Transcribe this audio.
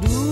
do